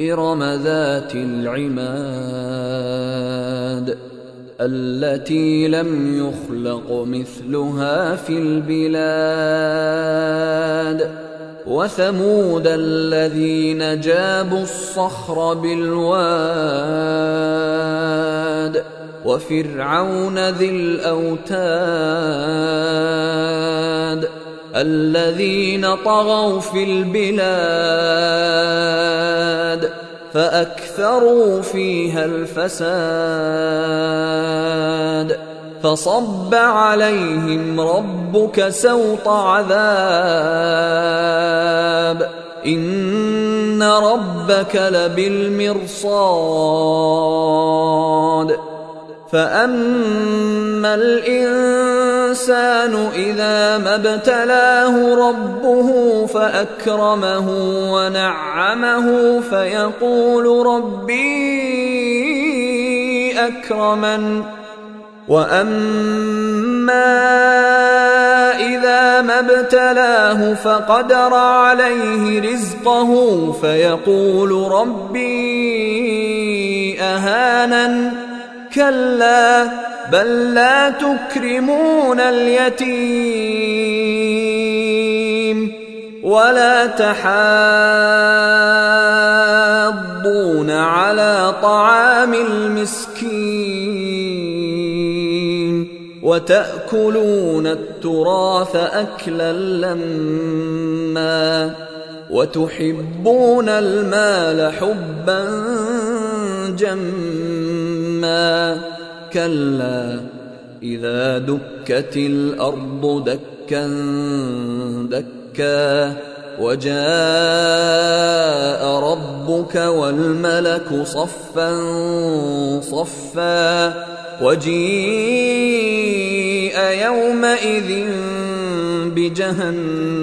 إرم ذات العماد التي لم يخلق مثلها في البلاد وثمود الذين جابوا الصخر بالواد وفرعون ذي الأوتاد الذين طغوا في البلاد فأكثروا فيها الفساد فصب عليهم ربك سوط عذاب إن ربك لبالمرصاد فاما الانسان اذا ما ابتلاه ربه فاكرمه ونعمه فيقول ربي اكرمن واما اذا ما ابتلاه فقدر عليه رزقه فيقول ربي اهانن كلا بل لا تكرمون اليتيم ولا تحاضون على طعام المسكين وتأكلون التراث أكلا لما وتحبون المال حبا جما. كلا اذا دكت الأرض دكا دكا. وجاء ربك والملك صفا صفا. وجيء يومئذ بجهنم.